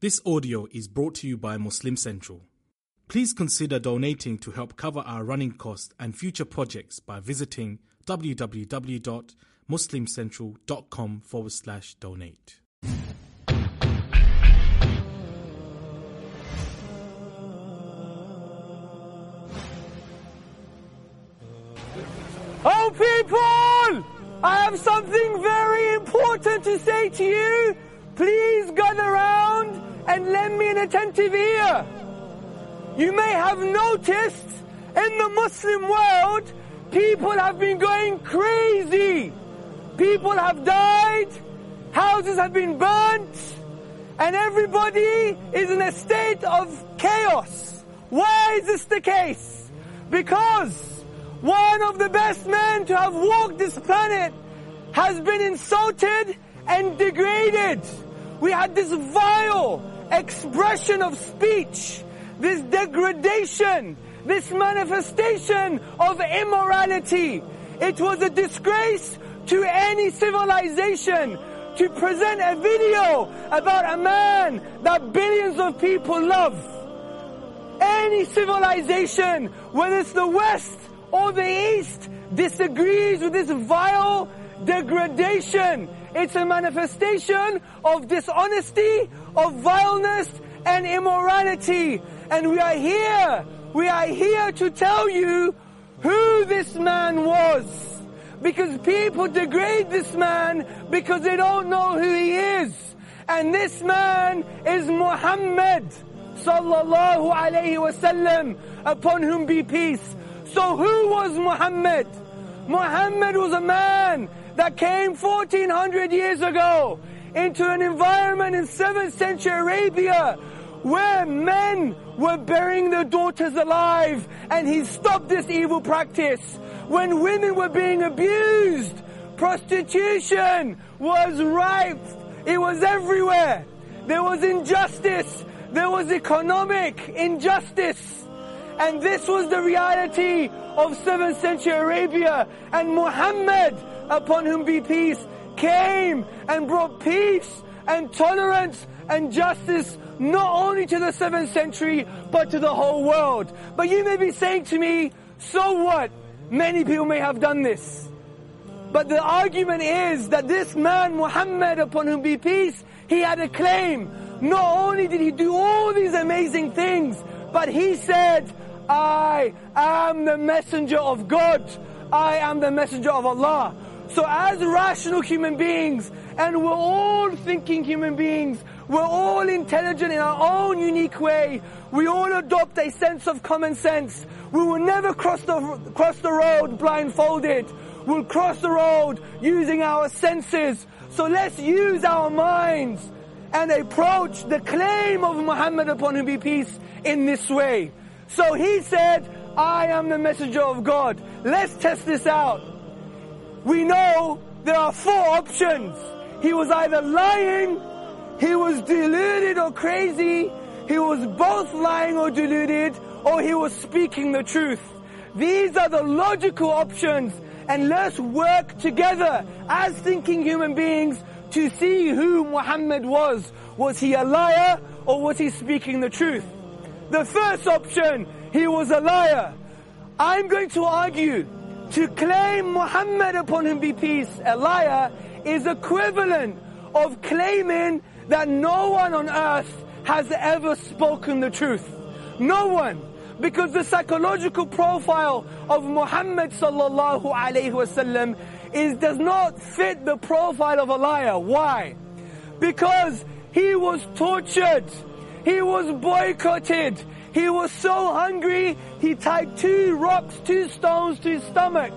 This audio is brought to you by Muslim Central. Please consider donating to help cover our running costs and future projects by visiting www.muslimcentral.com forward slash donate. Oh, people! I have something very important to say to you. Please gather around and lend me an attentive ear. You may have noticed in the Muslim world, people have been going crazy. People have died, houses have been burnt, and everybody is in a state of chaos. Why is this the case? Because one of the best men to have walked this planet has been insulted and degraded. We had this vile expression of speech, this degradation, this manifestation of immorality. It was a disgrace to any civilization to present a video about a man that billions of people love. Any civilization, whether it's the West or the East, disagrees with this vile degradation. It's a manifestation of dishonesty, of vileness, and immorality. And we are here, we are here to tell you who this man was. Because people degrade this man because they don't know who he is. And this man is Muhammad sallallahu alayhi wasallam upon whom be peace. So who was Muhammad? Muhammad was a man that came 1400 years ago into an environment in 7th century Arabia where men were burying their daughters alive and he stopped this evil practice. When women were being abused, prostitution was rife. It was everywhere. There was injustice. There was economic injustice. And this was the reality of 7th century Arabia. And Muhammad, upon whom be peace, came and brought peace and tolerance and justice not only to the 7th century, but to the whole world. But you may be saying to me, so what? Many people may have done this. But the argument is that this man, Muhammad, upon whom be peace, he had a claim. Not only did he do all these amazing things, but he said, I am the messenger of God. I am the messenger of Allah. So as rational human beings, and we're all thinking human beings, we're all intelligent in our own unique way, we all adopt a sense of common sense. We will never cross the, cross the road blindfolded. We'll cross the road using our senses. So let's use our minds and approach the claim of Muhammad upon whom be peace in this way. So he said, I am the messenger of God. Let's test this out. We know there are four options. He was either lying, he was deluded or crazy, he was both lying or deluded, or he was speaking the truth. These are the logical options, and let's work together as thinking human beings to see who Muhammad was. Was he a liar or was he speaking the truth? The first option, he was a liar. I'm going to argue to claim Muhammad upon him be peace, a liar, is equivalent of claiming that no one on earth has ever spoken the truth. No one. Because the psychological profile of Muhammad sallallahu alayhi wasallam is does not fit the profile of a liar. Why? Because he was tortured. He was boycotted. He was so hungry, he tied two rocks, two stones to his stomach.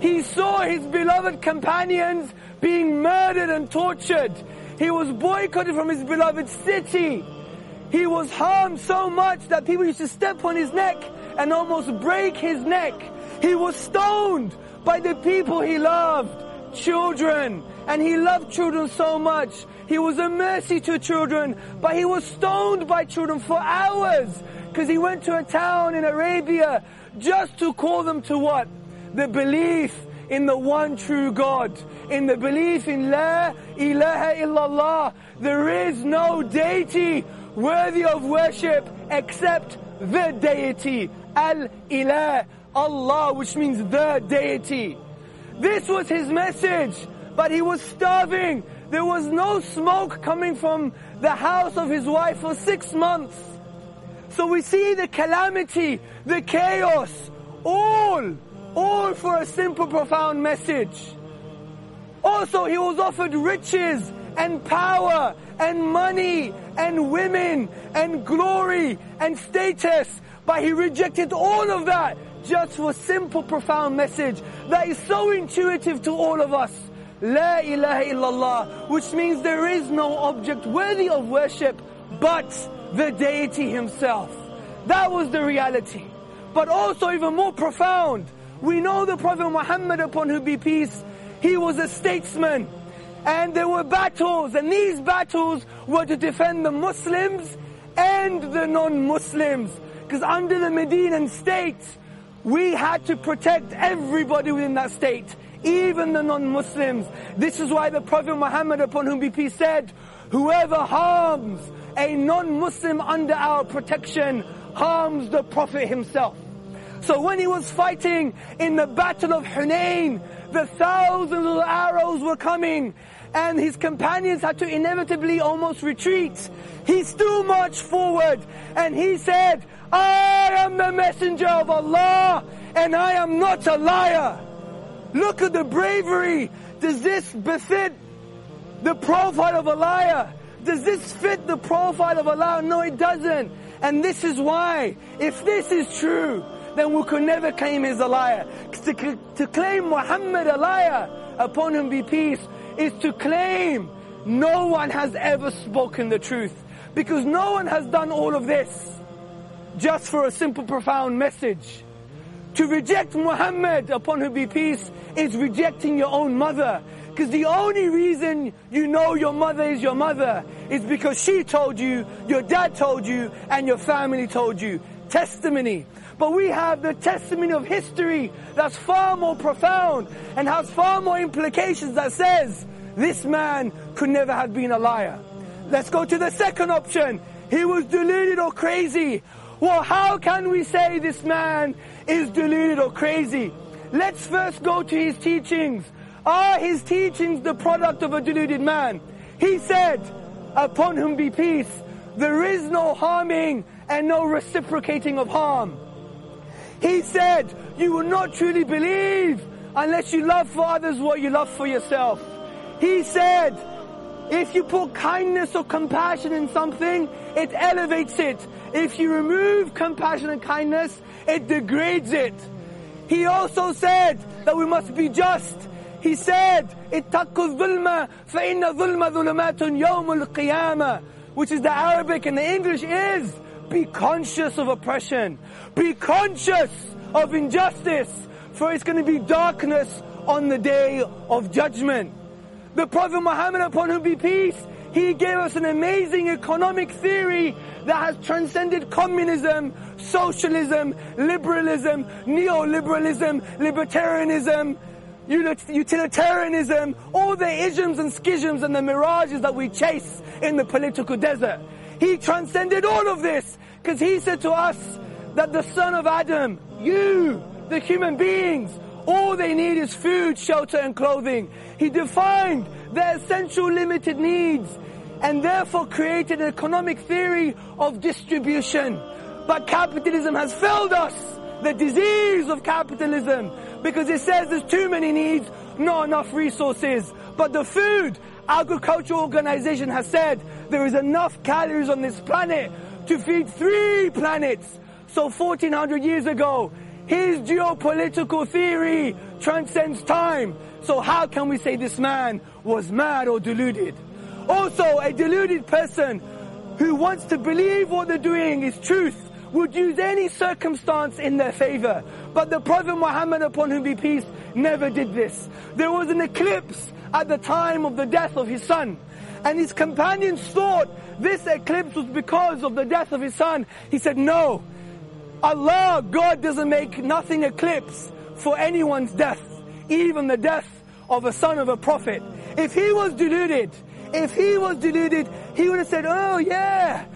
He saw his beloved companions being murdered and tortured. He was boycotted from his beloved city. He was harmed so much that people used to step on his neck and almost break his neck. He was stoned by the people he loved, children. And he loved children so much. He was a mercy to children, but he was stoned by children for hours because he went to a town in Arabia just to call them to what? The belief in the one true God, in the belief in La ilaha illallah. There is no deity worthy of worship except the deity, Al-Ilah, Allah, which means the deity. This was his message, but he was starving. There was no smoke coming from the house of his wife for six months. So we see the calamity, the chaos, all, all for a simple, profound message. Also, he was offered riches and power and money and women and glory and status, but he rejected all of that just for a simple, profound message that is so intuitive to all of us. La ilaha illallah, which means there is no object worthy of worship but the deity himself. That was the reality. But also even more profound, we know the Prophet Muhammad upon whom be peace, he was a statesman. And there were battles, and these battles were to defend the Muslims and the non-Muslims. Because under the Medinan state, we had to protect everybody within that state, even the non-Muslims. This is why the Prophet Muhammad upon whom be peace said, whoever harms a non-Muslim under our protection harms the Prophet himself. So when he was fighting in the battle of Hunain, the thousands of arrows were coming and his companions had to inevitably almost retreat. He still marched forward and he said, I am the messenger of Allah and I am not a liar. Look at the bravery. Does this befit the profile of a liar? Does this fit the profile of a liar? No, it doesn't. And this is why, if this is true, then we could never claim he's a liar. To, to claim Muhammad a liar, upon him be peace, is to claim no one has ever spoken the truth. Because no one has done all of this just for a simple profound message. To reject Muhammad, upon whom be peace, is rejecting your own mother. Because the only reason you know your mother is your mother is because she told you, your dad told you, and your family told you. Testimony. But we have the testimony of history that's far more profound and has far more implications that says this man could never have been a liar. Let's go to the second option. He was deluded or crazy. Well, how can we say this man is deluded or crazy? Let's first go to his teachings. Are his teachings the product of a deluded man? He said, upon whom be peace, there is no harming and no reciprocating of harm. He said, you will not truly believe unless you love for others what you love for yourself. He said, if you put kindness or compassion in something, it elevates it. If you remove compassion and kindness, it degrades it. He also said that we must be just. He said, اتقوا الظلم فإن الظلم ظلمات يوم القيامة which is the Arabic and the English is be conscious of oppression. Be conscious of injustice for it's going to be darkness on the day of judgment. The Prophet Muhammad upon whom be peace, he gave us an amazing economic theory that has transcended communism, socialism, liberalism, neoliberalism, libertarianism, utilitarianism, all the isms and schisms and the mirages that we chase in the political desert. He transcended all of this because he said to us that the son of Adam, you, the human beings, all they need is food, shelter and clothing. He defined their essential limited needs and therefore created an economic theory of distribution. But capitalism has failed us. The disease of capitalism because it says there's too many needs, not enough resources. But the Food Agricultural Organization has said there is enough calories on this planet to feed three planets. So 1400 years ago, his geopolitical theory transcends time. So how can we say this man was mad or deluded? Also, a deluded person who wants to believe what they're doing is truth would use any circumstance in their favor. But the Prophet Muhammad, upon whom be peace, never did this. There was an eclipse at the time of the death of his son. And his companions thought this eclipse was because of the death of his son. He said, no. Allah, God doesn't make nothing eclipse for anyone's death. even the death of a son of a prophet. If he was deluded, if he was deluded, he would have said, oh yeah,